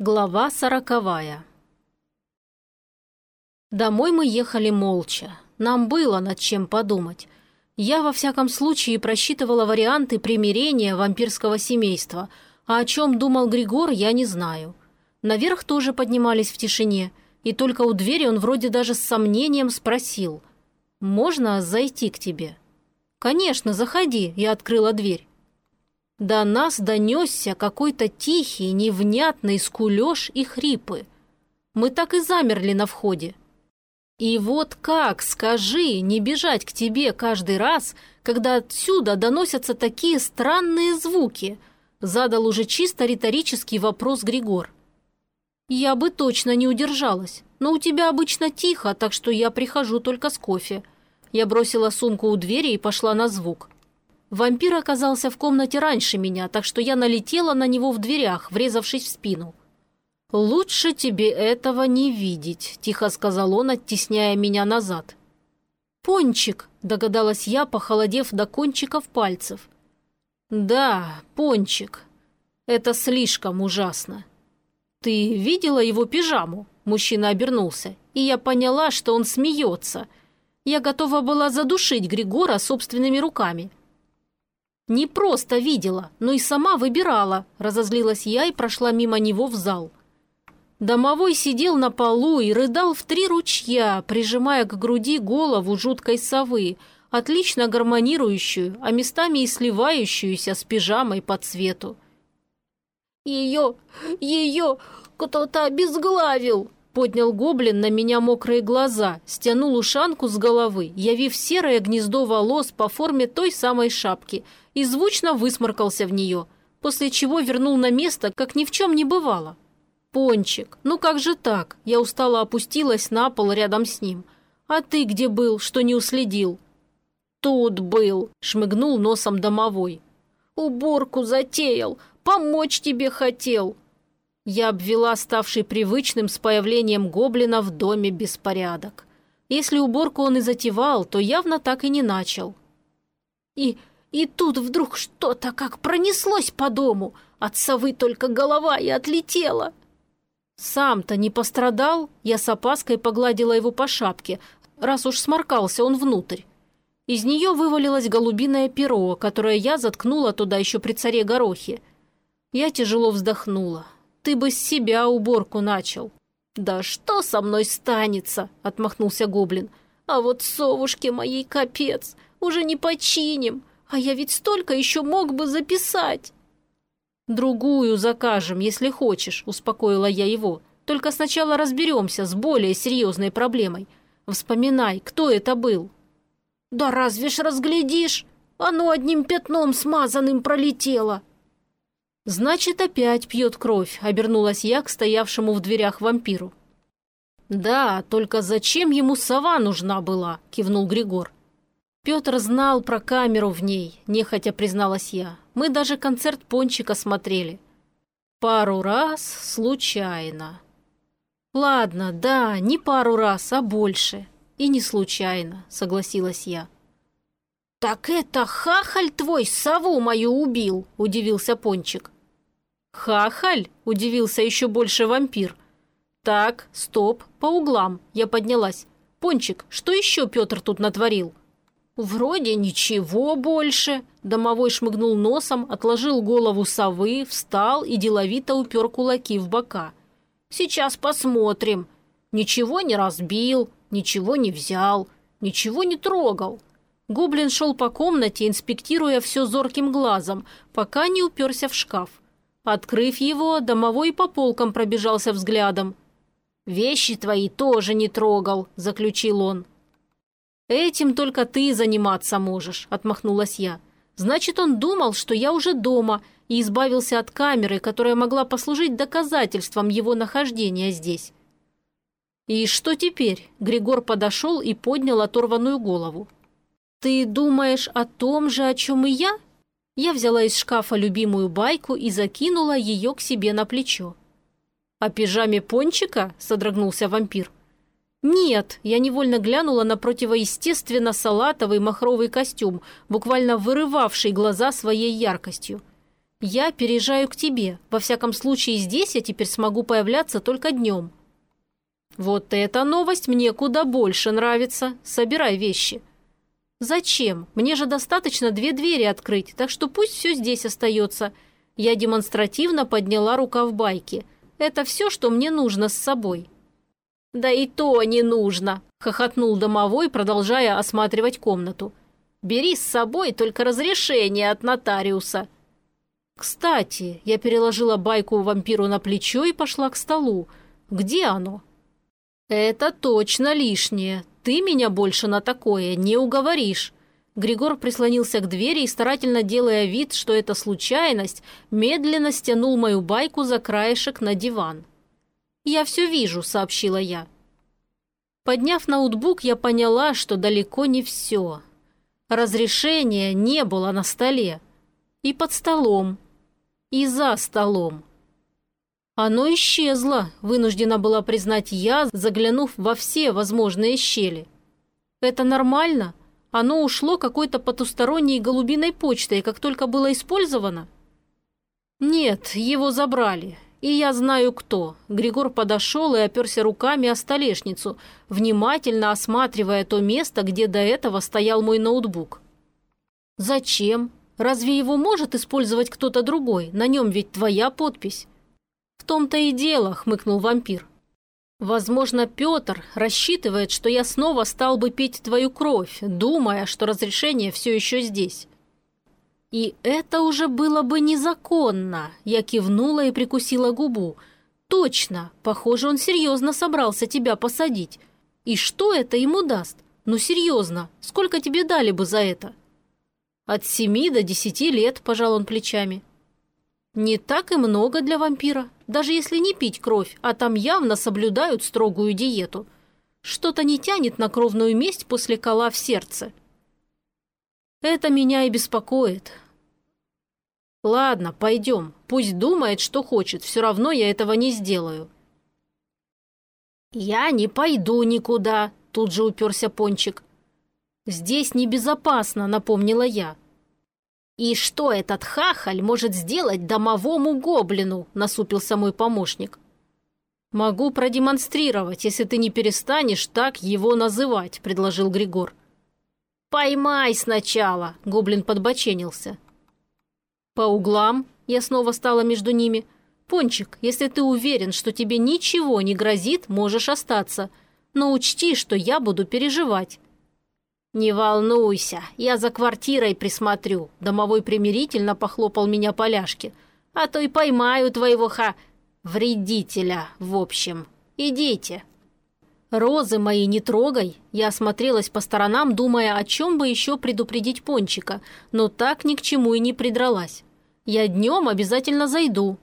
Глава сороковая Домой мы ехали молча. Нам было над чем подумать. Я, во всяком случае, просчитывала варианты примирения вампирского семейства, а о чем думал Григор, я не знаю. Наверх тоже поднимались в тишине, и только у двери он вроде даже с сомнением спросил «Можно зайти к тебе?» «Конечно, заходи», я открыла дверь. До нас донесся какой-то тихий, невнятный скулеж и хрипы. Мы так и замерли на входе. И вот как, скажи, не бежать к тебе каждый раз, когда отсюда доносятся такие странные звуки? Задал уже чисто риторический вопрос Григор. Я бы точно не удержалась, но у тебя обычно тихо, так что я прихожу только с кофе. Я бросила сумку у двери и пошла на звук. Вампир оказался в комнате раньше меня, так что я налетела на него в дверях, врезавшись в спину. «Лучше тебе этого не видеть», – тихо сказал он, оттесняя меня назад. «Пончик», – догадалась я, похолодев до кончиков пальцев. «Да, пончик. Это слишком ужасно». «Ты видела его пижаму?» – мужчина обернулся, и я поняла, что он смеется. Я готова была задушить Григора собственными руками – «Не просто видела, но и сама выбирала», – разозлилась я и прошла мимо него в зал. Домовой сидел на полу и рыдал в три ручья, прижимая к груди голову жуткой совы, отлично гармонирующую, а местами и сливающуюся с пижамой по цвету. «Ее, ее кто-то обезглавил!» Поднял гоблин на меня мокрые глаза, стянул ушанку с головы, явив серое гнездо волос по форме той самой шапки – и звучно высморкался в нее, после чего вернул на место, как ни в чем не бывало. «Пончик, ну как же так?» Я устало опустилась на пол рядом с ним. «А ты где был, что не уследил?» «Тут был», — шмыгнул носом домовой. «Уборку затеял, помочь тебе хотел». Я обвела ставший привычным с появлением гоблина в доме беспорядок. Если уборку он и затевал, то явно так и не начал. «И и тут вдруг что-то как пронеслось по дому. От совы только голова и отлетела. Сам-то не пострадал, я с опаской погладила его по шапке, раз уж сморкался он внутрь. Из нее вывалилось голубиное перо, которое я заткнула туда еще при царе Горохе. Я тяжело вздохнула. Ты бы с себя уборку начал. «Да что со мной станется?» – отмахнулся гоблин. «А вот совушке моей капец, уже не починим. А я ведь столько еще мог бы записать. Другую закажем, если хочешь, успокоила я его. Только сначала разберемся с более серьезной проблемой. Вспоминай, кто это был. Да разве ж разглядишь? Оно одним пятном смазанным пролетело. Значит, опять пьет кровь, обернулась я к стоявшему в дверях вампиру. «Да, только зачем ему сова нужна была?» – кивнул Григор. Петр знал про камеру в ней, нехотя призналась я. Мы даже концерт Пончика смотрели. Пару раз случайно. Ладно, да, не пару раз, а больше. И не случайно, согласилась я. «Так это хахаль твой сову мою убил!» – удивился Пончик. «Хахаль?» – удивился еще больше вампир. «Так, стоп, по углам!» – я поднялась. «Пончик, что еще Петр тут натворил?» «Вроде ничего больше», – домовой шмыгнул носом, отложил голову совы, встал и деловито упер кулаки в бока. «Сейчас посмотрим. Ничего не разбил, ничего не взял, ничего не трогал». Гоблин шел по комнате, инспектируя все зорким глазом, пока не уперся в шкаф. Открыв его, домовой по полкам пробежался взглядом. «Вещи твои тоже не трогал», – заключил он. «Этим только ты заниматься можешь», – отмахнулась я. «Значит, он думал, что я уже дома и избавился от камеры, которая могла послужить доказательством его нахождения здесь». «И что теперь?» – Григор подошел и поднял оторванную голову. «Ты думаешь о том же, о чем и я?» Я взяла из шкафа любимую байку и закинула ее к себе на плечо. «О пижаме пончика?» – содрогнулся вампир. «Нет!» – я невольно глянула на противоестественно салатовый махровый костюм, буквально вырывавший глаза своей яркостью. Я переезжаю к тебе. Во всяком случае, здесь я теперь смогу появляться только днем». «Вот эта новость мне куда больше нравится. Собирай вещи». «Зачем? Мне же достаточно две двери открыть, так что пусть все здесь остается». Я демонстративно подняла рука в байке. «Это все, что мне нужно с собой». «Да и то не нужно», – хохотнул домовой, продолжая осматривать комнату. «Бери с собой только разрешение от нотариуса». «Кстати, я переложила байку вампиру на плечо и пошла к столу. Где оно?» «Это точно лишнее. Ты меня больше на такое не уговоришь». Григор прислонился к двери и, старательно делая вид, что это случайность, медленно стянул мою байку за краешек на диван. «Я все вижу», — сообщила я. Подняв ноутбук, я поняла, что далеко не все. Разрешения не было на столе. И под столом. И за столом. Оно исчезло, вынуждена была признать я, заглянув во все возможные щели. Это нормально? Оно ушло какой-то потусторонней голубиной почтой, как только было использовано? Нет, его забрали. И я знаю кто. Григор подошел и оперся руками о столешницу, внимательно осматривая то место, где до этого стоял мой ноутбук. Зачем? Разве его может использовать кто-то другой? На нем ведь твоя подпись. В том-то и дело, хмыкнул вампир. Возможно, Петр рассчитывает, что я снова стал бы пить твою кровь, думая, что разрешение все еще здесь. И это уже было бы незаконно. Я кивнула и прикусила губу. Точно, похоже, он серьезно собрался тебя посадить. И что это ему даст? Ну серьезно, сколько тебе дали бы за это? От семи до десяти лет, пожал он плечами. Не так и много для вампира, даже если не пить кровь, а там явно соблюдают строгую диету. Что-то не тянет на кровную месть после кола в сердце. Это меня и беспокоит. Ладно, пойдем. Пусть думает, что хочет, все равно я этого не сделаю. Я не пойду никуда, тут же уперся Пончик. Здесь небезопасно, напомнила я. «И что этот хахаль может сделать домовому гоблину?» – насупился мой помощник. «Могу продемонстрировать, если ты не перестанешь так его называть», – предложил Григор. «Поймай сначала», – гоблин подбоченился. «По углам?» – я снова стала между ними. «Пончик, если ты уверен, что тебе ничего не грозит, можешь остаться. Но учти, что я буду переживать. «Не волнуйся, я за квартирой присмотрю», – домовой примирительно похлопал меня по ляжке. «А то и поймаю твоего ха... вредителя, в общем. Идите». «Розы мои не трогай!» Я осмотрелась по сторонам, думая, о чем бы еще предупредить Пончика, но так ни к чему и не придралась. «Я днем обязательно зайду».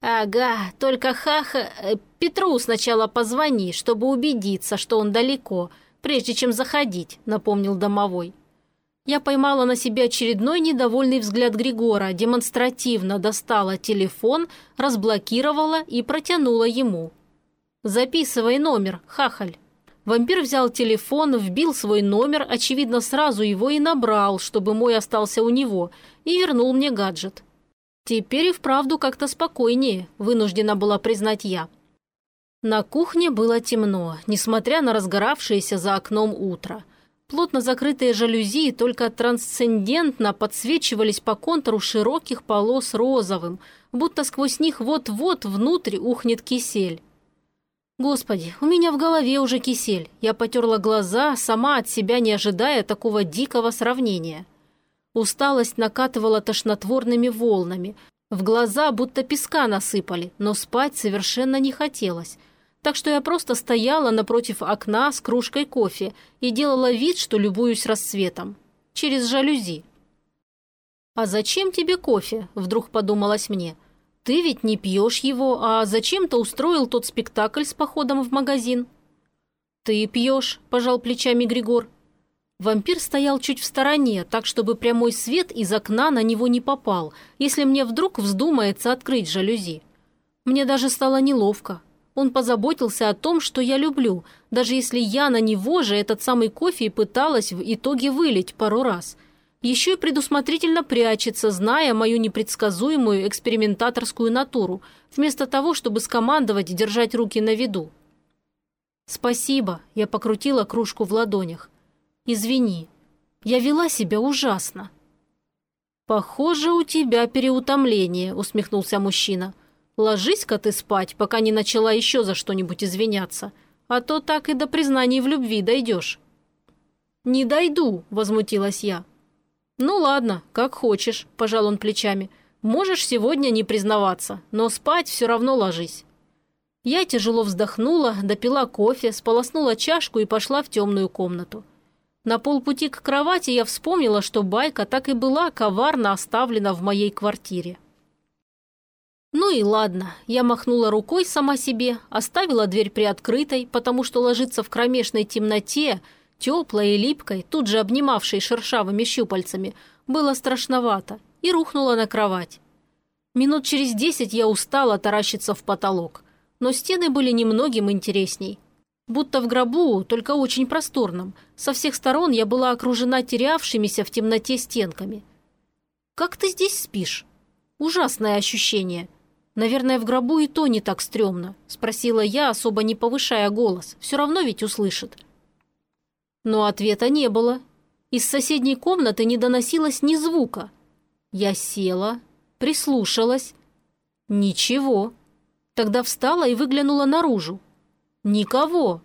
«Ага, только хаха... Э, Петру сначала позвони, чтобы убедиться, что он далеко», прежде чем заходить», – напомнил домовой. Я поймала на себе очередной недовольный взгляд Григора, демонстративно достала телефон, разблокировала и протянула ему. «Записывай номер, хахаль». Вампир взял телефон, вбил свой номер, очевидно, сразу его и набрал, чтобы мой остался у него, и вернул мне гаджет. Теперь и вправду как-то спокойнее, вынуждена была признать я. На кухне было темно, несмотря на разгоравшееся за окном утро. Плотно закрытые жалюзи только трансцендентно подсвечивались по контуру широких полос розовым, будто сквозь них вот-вот внутрь ухнет кисель. Господи, у меня в голове уже кисель. Я потерла глаза, сама от себя не ожидая такого дикого сравнения. Усталость накатывала тошнотворными волнами. В глаза будто песка насыпали, но спать совершенно не хотелось так что я просто стояла напротив окна с кружкой кофе и делала вид, что любуюсь рассветом. Через жалюзи. «А зачем тебе кофе?» – вдруг подумалось мне. «Ты ведь не пьешь его, а зачем-то устроил тот спектакль с походом в магазин?» «Ты пьешь», – пожал плечами Григор. Вампир стоял чуть в стороне, так чтобы прямой свет из окна на него не попал, если мне вдруг вздумается открыть жалюзи. Мне даже стало неловко. Он позаботился о том, что я люблю, даже если я на него же этот самый кофе и пыталась в итоге вылить пару раз. Еще и предусмотрительно прячется, зная мою непредсказуемую экспериментаторскую натуру, вместо того, чтобы скомандовать и держать руки на виду. «Спасибо», – я покрутила кружку в ладонях. «Извини, я вела себя ужасно». «Похоже, у тебя переутомление», – усмехнулся мужчина. «Ложись-ка ты спать, пока не начала еще за что-нибудь извиняться, а то так и до признаний в любви дойдешь». «Не дойду», – возмутилась я. «Ну ладно, как хочешь», – пожал он плечами. «Можешь сегодня не признаваться, но спать все равно ложись». Я тяжело вздохнула, допила кофе, сполоснула чашку и пошла в темную комнату. На полпути к кровати я вспомнила, что байка так и была коварно оставлена в моей квартире. Ну и ладно, я махнула рукой сама себе, оставила дверь приоткрытой, потому что ложиться в кромешной темноте – теплой и липкой, тут же обнимавшей шершавыми щупальцами, было страшновато, и рухнула на кровать. Минут через десять я устала таращиться в потолок, но стены были немногим интересней. Будто в гробу, только очень просторном. Со всех сторон я была окружена терявшимися в темноте стенками. «Как ты здесь спишь?» «Ужасное ощущение. Наверное, в гробу и то не так стрёмно», – спросила я, особо не повышая голос. «Все равно ведь услышит». Но ответа не было. Из соседней комнаты не доносилось ни звука. Я села, прислушалась. Ничего. Тогда встала и выглянула наружу. Никого.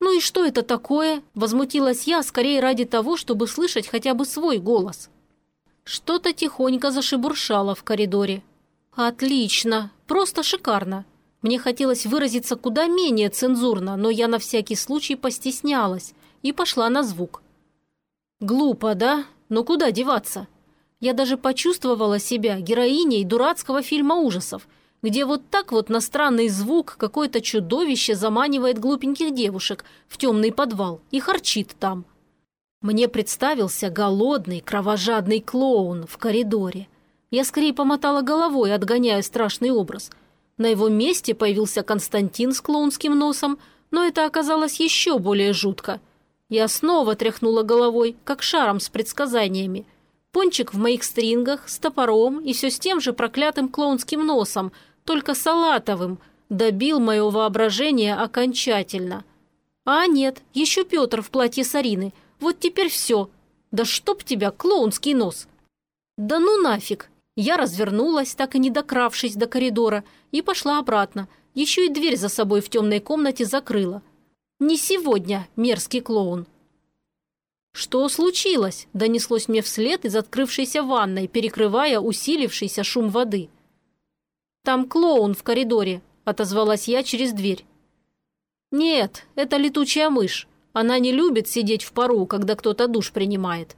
«Ну и что это такое?» – возмутилась я, скорее ради того, чтобы слышать хотя бы свой голос. Что-то тихонько зашебуршало в коридоре. «Отлично! Просто шикарно!» Мне хотелось выразиться куда менее цензурно, но я на всякий случай постеснялась и пошла на звук. Глупо, да? Но куда деваться? Я даже почувствовала себя героиней дурацкого фильма ужасов, где вот так вот на странный звук какое-то чудовище заманивает глупеньких девушек в темный подвал и харчит там. Мне представился голодный, кровожадный клоун в коридоре. Я скорее помотала головой, отгоняя страшный образ. На его месте появился Константин с клоунским носом, но это оказалось еще более жутко – я снова тряхнула головой, как шаром с предсказаниями. Пончик в моих стрингах, с топором и все с тем же проклятым клоунским носом, только салатовым, добил мое воображение окончательно. А нет, еще Петр в платье Сарины. Вот теперь все. Да чтоб тебя, клоунский нос! Да ну нафиг! Я развернулась, так и не докравшись до коридора, и пошла обратно. Еще и дверь за собой в темной комнате закрыла – не сегодня, мерзкий клоун. «Что случилось?» – донеслось мне вслед из открывшейся ванной, перекрывая усилившийся шум воды. «Там клоун в коридоре», – отозвалась я через дверь. «Нет, это летучая мышь. Она не любит сидеть в пару, когда кто-то душ принимает».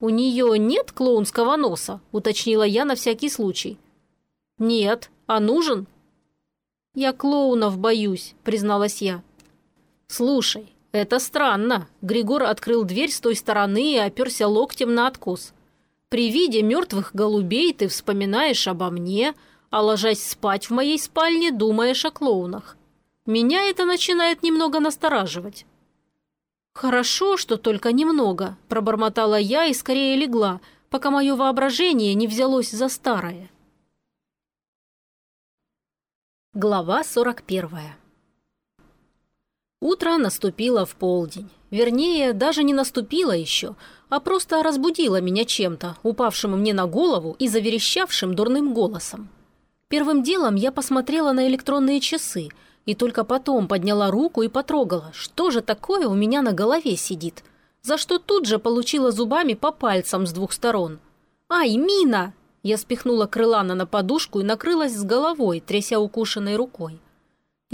«У нее нет клоунского носа?» – уточнила я на всякий случай. «Нет. А нужен?» «Я клоунов боюсь», – призналась я. «Слушай, это странно». Григор открыл дверь с той стороны и оперся локтем на откос. «При виде мертвых голубей ты вспоминаешь обо мне, а ложась спать в моей спальне, думаешь о клоунах. Меня это начинает немного настораживать». «Хорошо, что только немного», – пробормотала я и скорее легла, пока мое воображение не взялось за старое. Глава сорок первая Утро наступило в полдень. Вернее, даже не наступило еще, а просто разбудило меня чем-то, упавшим мне на голову и заверещавшим дурным голосом. Первым делом я посмотрела на электронные часы и только потом подняла руку и потрогала, что же такое у меня на голове сидит, за что тут же получила зубами по пальцам с двух сторон. «Ай, Мина!» Я спихнула крылана на подушку и накрылась с головой, тряся укушенной рукой.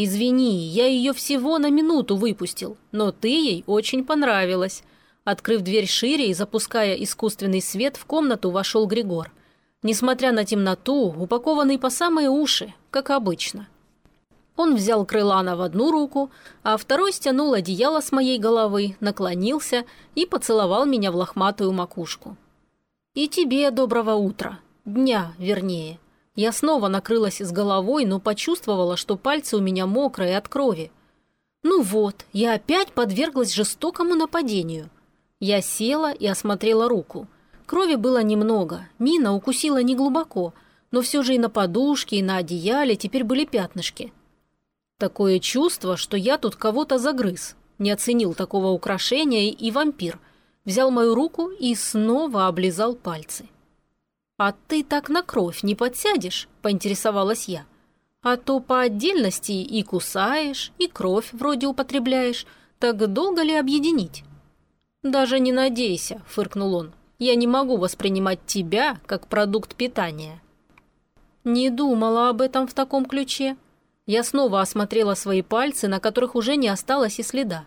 «Извини, я ее всего на минуту выпустил, но ты ей очень понравилась». Открыв дверь шире и запуская искусственный свет, в комнату вошел Григор. Несмотря на темноту, упакованный по самые уши, как обычно. Он взял крылана в одну руку, а второй стянул одеяло с моей головы, наклонился и поцеловал меня в лохматую макушку. «И тебе доброго утра. Дня, вернее», я снова накрылась с головой, но почувствовала, что пальцы у меня мокрые от крови. Ну вот, я опять подверглась жестокому нападению. Я села и осмотрела руку. Крови было немного, мина укусила неглубоко, но все же и на подушке, и на одеяле теперь были пятнышки. Такое чувство, что я тут кого-то загрыз. Не оценил такого украшения и вампир. Взял мою руку и снова облизал пальцы. «А ты так на кровь не подсядешь?» – поинтересовалась я. «А то по отдельности и кусаешь, и кровь вроде употребляешь. Так долго ли объединить?» «Даже не надейся», – фыркнул он. «Я не могу воспринимать тебя как продукт питания». Не думала об этом в таком ключе. Я снова осмотрела свои пальцы, на которых уже не осталось и следа.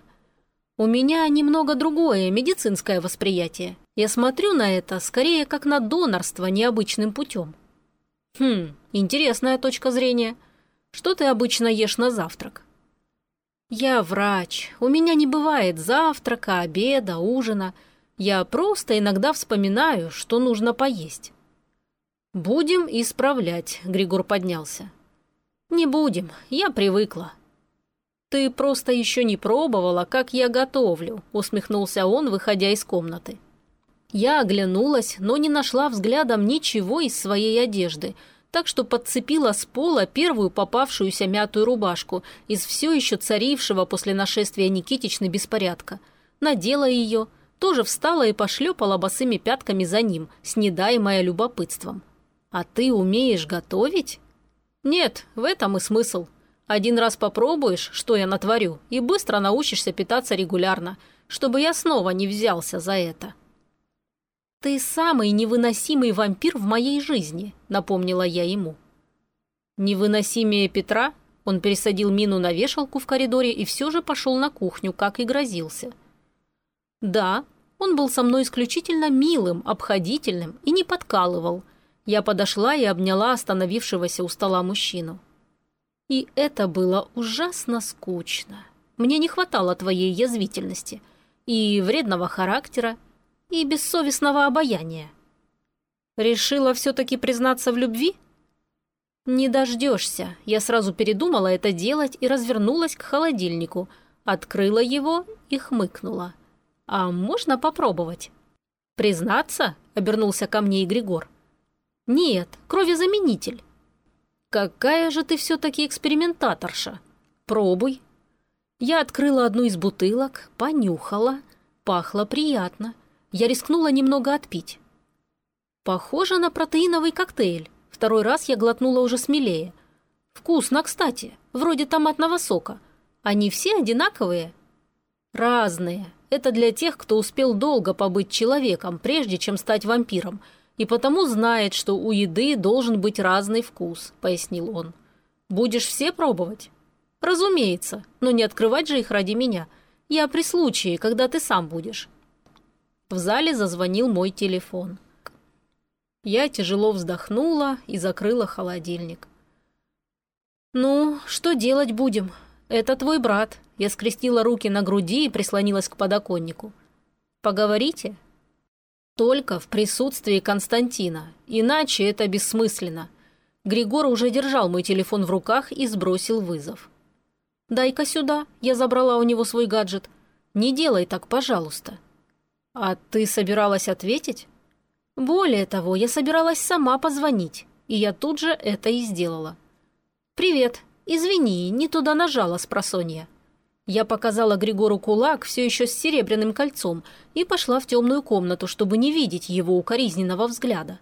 У меня немного другое медицинское восприятие. Я смотрю на это скорее как на донорство необычным путем. Хм, интересная точка зрения. Что ты обычно ешь на завтрак? Я врач. У меня не бывает завтрака, обеда, ужина. Я просто иногда вспоминаю, что нужно поесть. «Будем исправлять», — Григор поднялся. «Не будем, я привыкла». «Ты просто еще не пробовала, как я готовлю», — усмехнулся он, выходя из комнаты. Я оглянулась, но не нашла взглядом ничего из своей одежды, так что подцепила с пола первую попавшуюся мятую рубашку из все еще царившего после нашествия Никитичны беспорядка. Надела ее, тоже встала и пошлепала босыми пятками за ним, снедаемая любопытством. «А ты умеешь готовить?» «Нет, в этом и смысл. Один раз попробуешь, что я натворю, и быстро научишься питаться регулярно, чтобы я снова не взялся за это». «Ты самый невыносимый вампир в моей жизни», — напомнила я ему. «Невыносимее Петра?» Он пересадил мину на вешалку в коридоре и все же пошел на кухню, как и грозился. «Да, он был со мной исключительно милым, обходительным и не подкалывал, я подошла и обняла остановившегося у стола мужчину. И это было ужасно скучно. Мне не хватало твоей язвительности и вредного характера, и бессовестного обаяния. Решила все-таки признаться в любви? Не дождешься. Я сразу передумала это делать и развернулась к холодильнику, открыла его и хмыкнула. А можно попробовать? Признаться? Обернулся ко мне и Григор. «Нет, кровезаменитель». «Какая же ты все-таки экспериментаторша? Пробуй». Я открыла одну из бутылок, понюхала. Пахло приятно. Я рискнула немного отпить. Похоже на протеиновый коктейль. Второй раз я глотнула уже смелее. Вкусно, кстати, вроде томатного сока. Они все одинаковые? Разные. Это для тех, кто успел долго побыть человеком, прежде чем стать вампиром – и потому знает, что у еды должен быть разный вкус», – пояснил он. «Будешь все пробовать?» «Разумеется, но не открывать же их ради меня. Я при случае, когда ты сам будешь». В зале зазвонил мой телефон. Я тяжело вздохнула и закрыла холодильник. «Ну, что делать будем? Это твой брат». Я скрестила руки на груди и прислонилась к подоконнику. «Поговорите?» Только в присутствии Константина, иначе это бессмысленно. Григор уже держал мой телефон в руках и сбросил вызов. «Дай-ка сюда», я забрала у него свой гаджет. «Не делай так, пожалуйста». «А ты собиралась ответить?» «Более того, я собиралась сама позвонить, и я тут же это и сделала». «Привет. Извини, не туда нажала с просонья». Я показала Григору кулак, все еще с серебряным кольцом, и пошла в темную комнату, чтобы не видеть его укоризненного взгляда.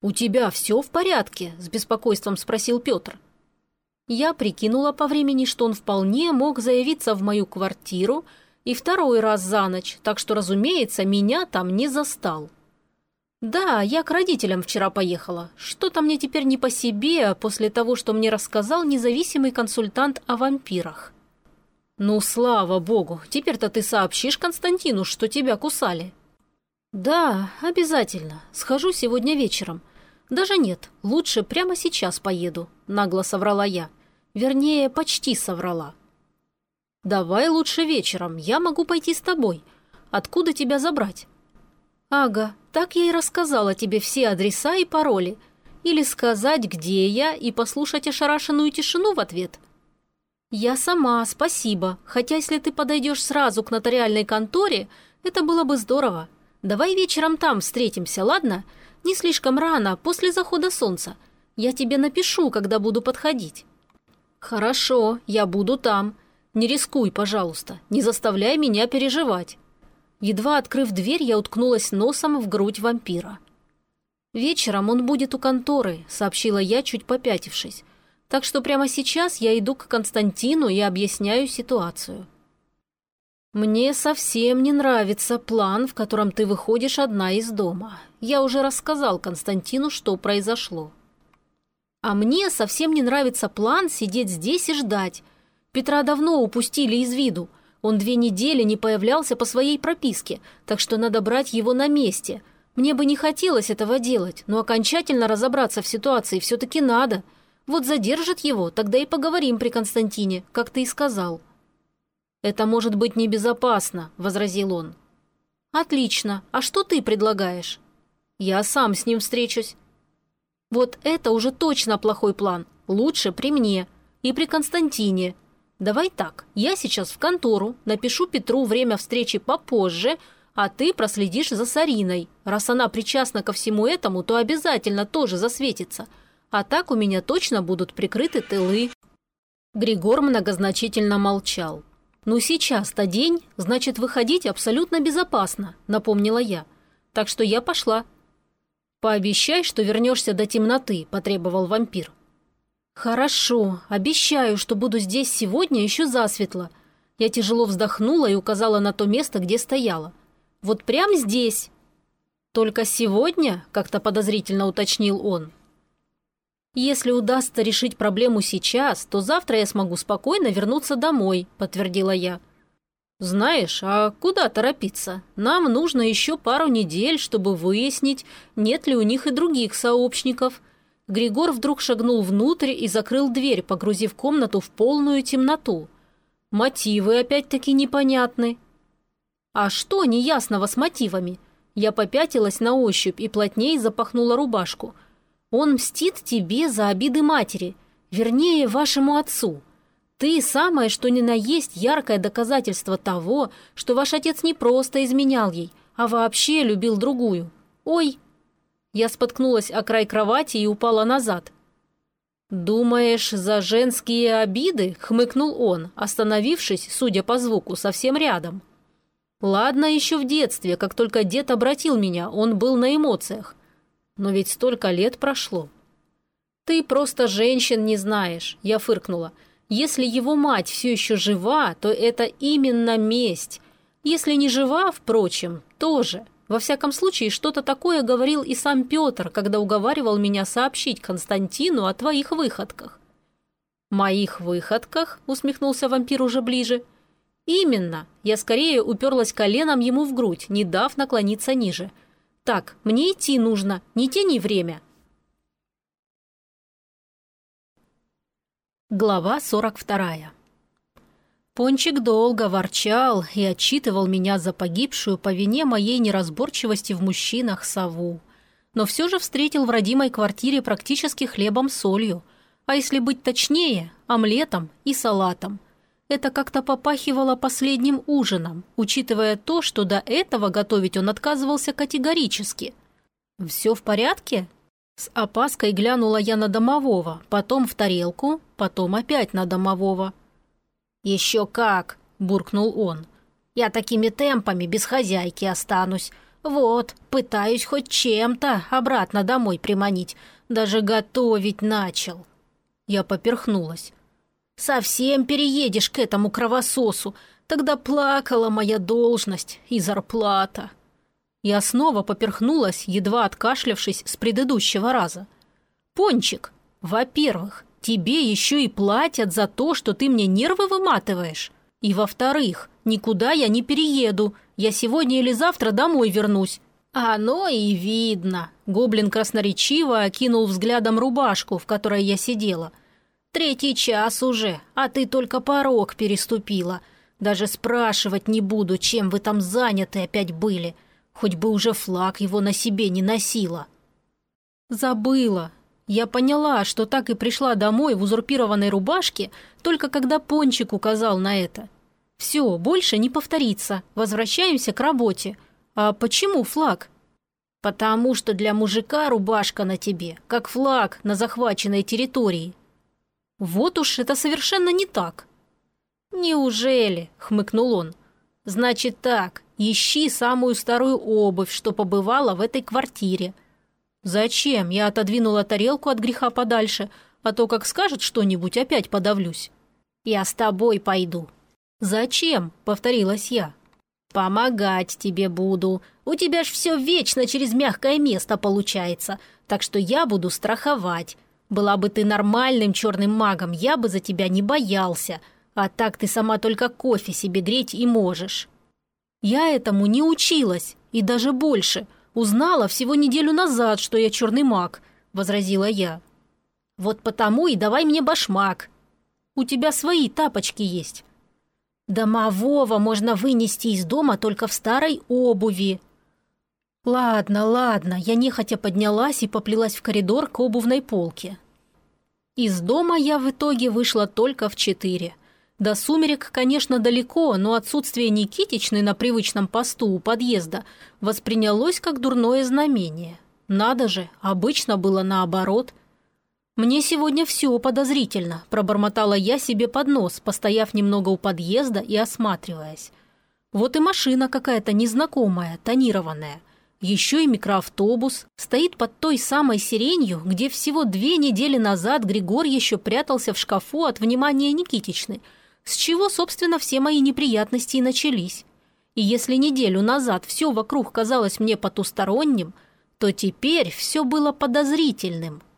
«У тебя все в порядке?» – с беспокойством спросил Петр. Я прикинула по времени, что он вполне мог заявиться в мою квартиру и второй раз за ночь, так что, разумеется, меня там не застал. «Да, я к родителям вчера поехала. Что-то мне теперь не по себе после того, что мне рассказал независимый консультант о вампирах». «Ну, слава богу, теперь-то ты сообщишь Константину, что тебя кусали». «Да, обязательно. Схожу сегодня вечером. Даже нет, лучше прямо сейчас поеду», — нагло соврала я. Вернее, почти соврала. «Давай лучше вечером, я могу пойти с тобой. Откуда тебя забрать?» «Ага, так я и рассказала тебе все адреса и пароли. Или сказать, где я, и послушать ошарашенную тишину в ответ». «Я сама, спасибо. Хотя если ты подойдешь сразу к нотариальной конторе, Это было бы здорово. Давай вечером там встретимся, ладно? Не слишком рано, после захода солнца. Я тебе напишу, когда буду подходить». «Хорошо, я буду там. Не рискуй, пожалуйста, не заставляй меня переживать». Едва открыв дверь, я уткнулась носом в грудь вампира. «Вечером он будет у конторы», — сообщила я, чуть попятившись. «Так что прямо сейчас я иду к Константину и объясняю ситуацию». «Мне совсем не нравится план, в котором ты выходишь одна из дома. Я уже рассказал Константину, что произошло». «А мне совсем не нравится план сидеть здесь и ждать. Петра давно упустили из виду. Он две недели не появлялся по своей прописке, так что надо брать его на месте. Мне бы не хотелось этого делать, но окончательно разобраться в ситуации все-таки надо. Вот задержат его, тогда и поговорим при Константине, как ты и сказал». «Это может быть небезопасно», — возразил он. «Отлично. А что ты предлагаешь?» «Я сам с ним встречусь». «Вот это уже точно плохой план. Лучше при мне. И при Константине. Давай так, я сейчас в контору, напишу Петру время встречи попозже, а ты проследишь за Сариной. Раз она причастна ко всему этому, то обязательно тоже засветится. А так у меня точно будут прикрыты тылы». Григор многозначительно молчал. «Ну сейчас-то день, значит, выходить абсолютно безопасно», — напомнила я. «Так что я пошла». «Пообещай, что вернешься до темноты», — потребовал вампир. «Хорошо, обещаю, что буду здесь сегодня еще засветло». Я тяжело вздохнула и указала на то место, где стояла. «Вот прямо здесь». «Только сегодня?» – как-то подозрительно уточнил он. «Если удастся решить проблему сейчас, то завтра я смогу спокойно вернуться домой», – подтвердила я. «Знаешь, а куда торопиться? Нам нужно еще пару недель, чтобы выяснить, нет ли у них и других сообщников. Григор вдруг шагнул внутрь и закрыл дверь, погрузив комнату в полную темноту. Мотивы опять-таки непонятны. А что неясного с мотивами? Я попятилась на ощупь и плотнее запахнула рубашку. Он мстит тебе за обиды матери, вернее, вашему отцу. Ты самое, что ни на есть, яркое доказательство того, что ваш отец не просто изменял ей, а вообще любил другую. Ой, я споткнулась о край кровати и упала назад. «Думаешь, за женские обиды?» — хмыкнул он, остановившись, судя по звуку, совсем рядом. «Ладно, еще в детстве, как только дед обратил меня, он был на эмоциях. Но ведь столько лет прошло». «Ты просто женщин не знаешь», — я фыркнула. «Если его мать все еще жива, то это именно месть. Если не жива, впрочем, тоже». Во всяком случае, что-то такое говорил и сам Петр, когда уговаривал меня сообщить Константину о твоих выходках. «Моих выходках?» – усмехнулся вампир уже ближе. «Именно. Я скорее уперлась коленом ему в грудь, не дав наклониться ниже. Так, мне идти нужно, не тяни время». Глава сорок вторая. Пончик долго ворчал и отчитывал меня за погибшую по вине моей неразборчивости в мужчинах сову. Но все же встретил в родимой квартире практически хлебом-солью, а если быть точнее, омлетом и салатом. Это как-то попахивало последним ужином, учитывая то, что до этого готовить он отказывался категорически. «Все в порядке?» С опаской глянула я на домового, потом в тарелку, потом опять на домового – «Еще как!» – буркнул он. «Я такими темпами без хозяйки останусь. Вот, пытаюсь хоть чем-то обратно домой приманить. Даже готовить начал». Я поперхнулась. «Совсем переедешь к этому кровососу. Тогда плакала моя должность и зарплата». Я снова поперхнулась, едва откашлявшись с предыдущего раза. «Пончик, во-первых, Тебе еще и платят за то, что ты мне нервы выматываешь. И во-вторых, никуда я не перееду. Я сегодня или завтра домой вернусь. «Оно и видно», — гоблин красноречиво окинул взглядом рубашку, в которой я сидела. «Третий час уже, а ты только порог переступила. Даже спрашивать не буду, чем вы там заняты опять были. Хоть бы уже флаг его на себе не носила». «Забыла», я поняла, что так и пришла домой в узурпированной рубашке, только когда Пончик указал на это. Все, больше не повторится. Возвращаемся к работе. А почему флаг? Потому что для мужика рубашка на тебе, как флаг на захваченной территории. Вот уж это совершенно не так. Неужели? хмыкнул он. Значит так, ищи самую старую обувь, что побывала в этой квартире. Зачем? Я отодвинула тарелку от греха подальше, а то как скажет что-нибудь, опять подавлюсь. Я с тобой пойду, «Зачем?» — повторилась я. «Помогать тебе буду. У тебя ж все вечно через мягкое место получается, так что я буду страховать. Была бы ты нормальным черным магом, я бы за тебя не боялся, а так ты сама только кофе себе греть и можешь». Я этому не училась, и даже больше. Узнала всего неделю назад, что я черный маг, возразила я. Вот потому и давай мне башмак. У тебя свои тапочки есть. Домового можно вынести из дома только в старой обуви. Ладно, ладно, я нехотя поднялась и поплелась в коридор к обувной полке. Из дома я в итоге вышла только в четыре. До сумерек, конечно, далеко, но отсутствие Никитичны на привычном посту у подъезда воспринялось как дурное знамение. Надо же, обычно было наоборот. «Мне сегодня все подозрительно», – пробормотала я себе под нос, постояв немного у подъезда и осматриваясь. Вот и машина какая-то незнакомая, тонированная. Еще и микроавтобус стоит под той самой сиренью, где всего две недели назад Григорий еще прятался в шкафу от внимания Никитичны, с чего, собственно, все мои неприятности и начались. И если неделю назад все вокруг казалось мне потусторонним, то теперь все было подозрительным –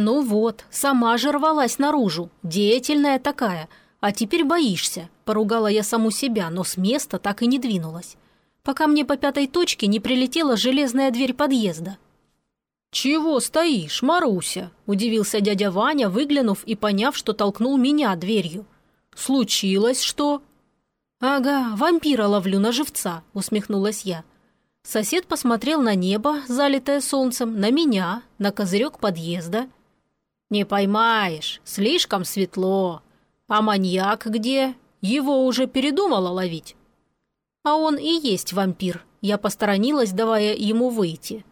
«Ну вот, сама же рвалась наружу, деятельная такая, а теперь боишься», – поругала я саму себя, но с места так и не двинулась, пока мне по пятой точке не прилетела железная дверь подъезда. «Чего стоишь, Маруся?» – удивился дядя Ваня, выглянув и поняв, что толкнул меня дверью. «Случилось что?» «Ага, вампира ловлю на живца», – усмехнулась я. Сосед посмотрел на небо, залитое солнцем, на меня, на козырек подъезда – «Не поймаешь, слишком светло. А маньяк где? Его уже передумала ловить?» «А он и есть вампир», – я посторонилась, давая ему выйти.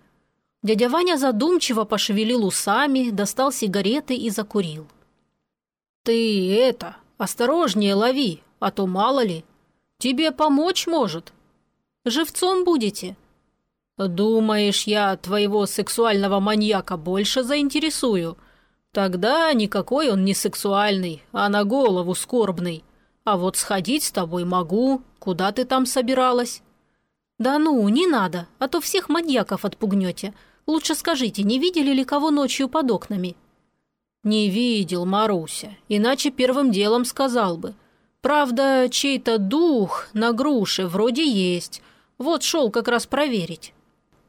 Дядя Ваня задумчиво пошевелил усами, достал сигареты и закурил. «Ты это, осторожнее лови, а то мало ли. Тебе помочь может. Живцом будете?» «Думаешь, я твоего сексуального маньяка больше заинтересую?» Тогда никакой он не сексуальный, а на голову скорбный. А вот сходить с тобой могу. Куда ты там собиралась? Да ну, не надо, а то всех маньяков отпугнете. Лучше скажите, не видели ли кого ночью под окнами? Не видел, Маруся, иначе первым делом сказал бы. Правда, чей-то дух на груше вроде есть. Вот шел как раз проверить.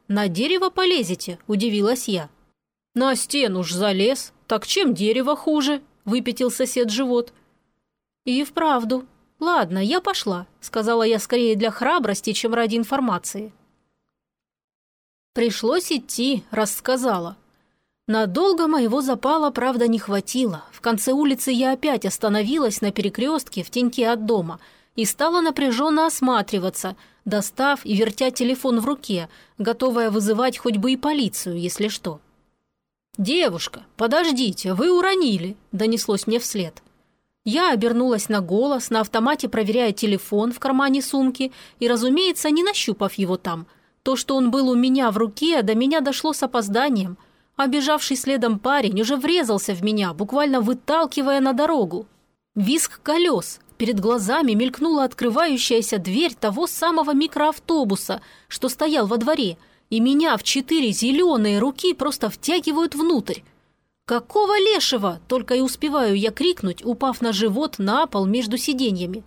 На дерево полезете, удивилась я. На стену ж залез, «Так чем дерево хуже?» – выпятил сосед живот. «И вправду. Ладно, я пошла», – сказала я скорее для храбрости, чем ради информации. Пришлось идти, рассказала. Надолго моего запала, правда, не хватило. В конце улицы я опять остановилась на перекрестке в теньке от дома и стала напряженно осматриваться, достав и вертя телефон в руке, готовая вызывать хоть бы и полицию, если что. «Девушка, подождите, вы уронили», – донеслось мне вслед. Я обернулась на голос, на автомате проверяя телефон в кармане сумки и, разумеется, не нащупав его там. То, что он был у меня в руке, до меня дошло с опозданием. А следом парень уже врезался в меня, буквально выталкивая на дорогу. Виск колес. Перед глазами мелькнула открывающаяся дверь того самого микроавтобуса, что стоял во дворе – и меня в четыре зеленые руки просто втягивают внутрь. «Какого лешего?» – только и успеваю я крикнуть, упав на живот на пол между сиденьями.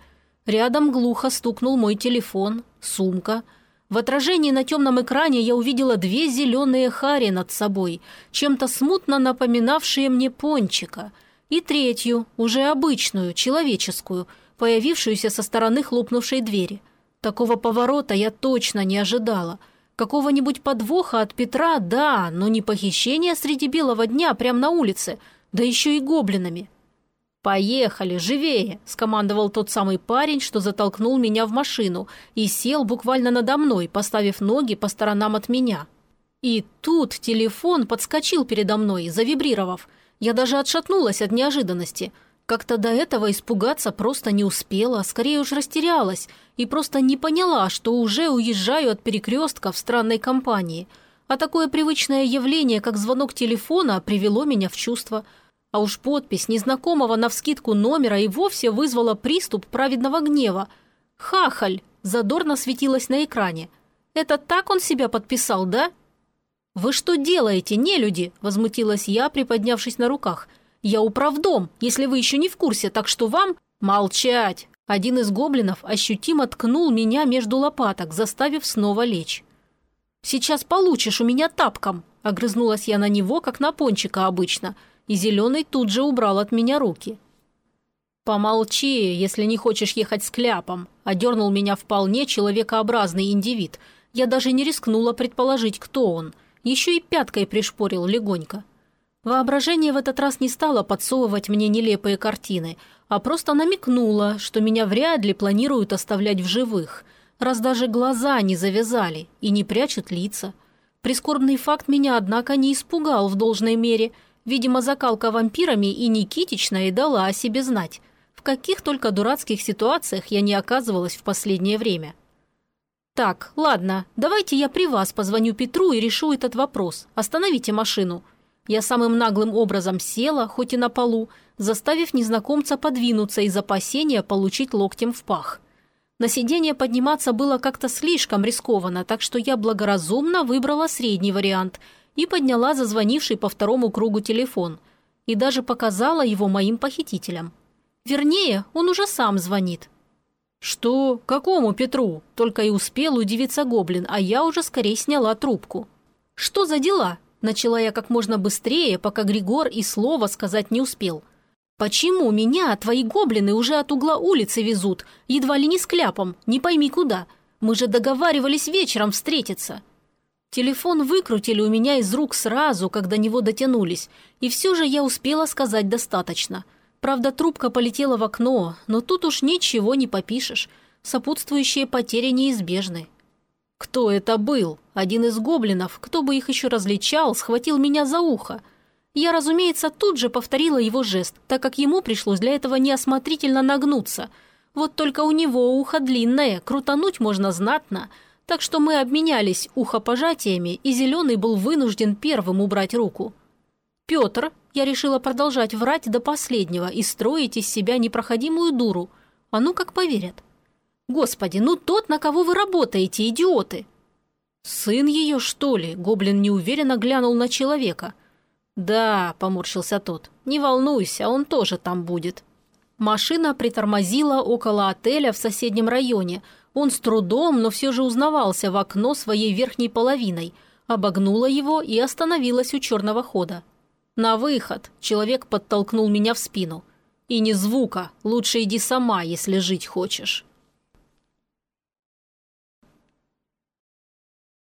Рядом глухо стукнул мой телефон, сумка. В отражении на темном экране я увидела две зеленые хари над собой, чем-то смутно напоминавшие мне пончика, и третью, уже обычную, человеческую, появившуюся со стороны хлопнувшей двери. Такого поворота я точно не ожидала – Какого-нибудь подвоха от Петра, да, но не похищение среди белого дня прямо на улице, да еще и гоблинами. «Поехали, живее!» – скомандовал тот самый парень, что затолкнул меня в машину и сел буквально надо мной, поставив ноги по сторонам от меня. И тут телефон подскочил передо мной, завибрировав. Я даже отшатнулась от неожиданности. Как-то до этого испугаться просто не успела, скорее уж растерялась и просто не поняла, что уже уезжаю от перекрестка в странной компании. А такое привычное явление, как звонок телефона, привело меня в чувство – а уж подпись незнакомого навскидку номера и вовсе вызвала приступ праведного гнева. «Хахаль!» – задорно светилась на экране. «Это так он себя подписал, да?» «Вы что делаете, не люди?» – возмутилась я, приподнявшись на руках. «Я управдом, если вы еще не в курсе, так что вам...» «Молчать!» Один из гоблинов ощутимо ткнул меня между лопаток, заставив снова лечь. «Сейчас получишь у меня тапком!» – огрызнулась я на него, как на пончика обычно – и Зеленый тут же убрал от меня руки. «Помолчи, если не хочешь ехать с кляпом», – одернул меня вполне человекообразный индивид. Я даже не рискнула предположить, кто он. Еще и пяткой пришпорил легонько. Воображение в этот раз не стало подсовывать мне нелепые картины, а просто намекнуло, что меня вряд ли планируют оставлять в живых, раз даже глаза не завязали и не прячут лица. Прискорбный факт меня, однако, не испугал в должной мере – Видимо, закалка вампирами и Никитичная дала о себе знать. В каких только дурацких ситуациях я не оказывалась в последнее время. «Так, ладно, давайте я при вас позвоню Петру и решу этот вопрос. Остановите машину». Я самым наглым образом села, хоть и на полу, заставив незнакомца подвинуться из опасения получить локтем в пах. На сиденье подниматься было как-то слишком рискованно, так что я благоразумно выбрала средний вариант – и подняла зазвонивший по второму кругу телефон и даже показала его моим похитителям. Вернее, он уже сам звонит. «Что? Какому Петру?» Только и успел удивиться Гоблин, а я уже скорее сняла трубку. «Что за дела?» Начала я как можно быстрее, пока Григор и слова сказать не успел. «Почему меня твои гоблины уже от угла улицы везут, едва ли не с кляпом, не пойми куда? Мы же договаривались вечером встретиться». Телефон выкрутили у меня из рук сразу, когда до него дотянулись, и все же я успела сказать достаточно. Правда, трубка полетела в окно, но тут уж ничего не попишешь. Сопутствующие потери неизбежны. Кто это был? Один из гоблинов, кто бы их еще различал, схватил меня за ухо. Я, разумеется, тут же повторила его жест, так как ему пришлось для этого неосмотрительно нагнуться. Вот только у него ухо длинное, крутануть можно знатно – так что мы обменялись ухопожатиями, и Зеленый был вынужден первым убрать руку. «Петр», я решила продолжать врать до последнего и строить из себя непроходимую дуру. А ну как поверят. «Господи, ну тот, на кого вы работаете, идиоты!» «Сын ее, что ли?» – гоблин неуверенно глянул на человека. «Да», – поморщился тот, – «не волнуйся, он тоже там будет». Машина притормозила около отеля в соседнем районе – он с трудом, но все же узнавался в окно своей верхней половиной, обогнула его и остановилась у черного хода. «На выход!» – человек подтолкнул меня в спину. «И ни звука, лучше иди сама, если жить хочешь».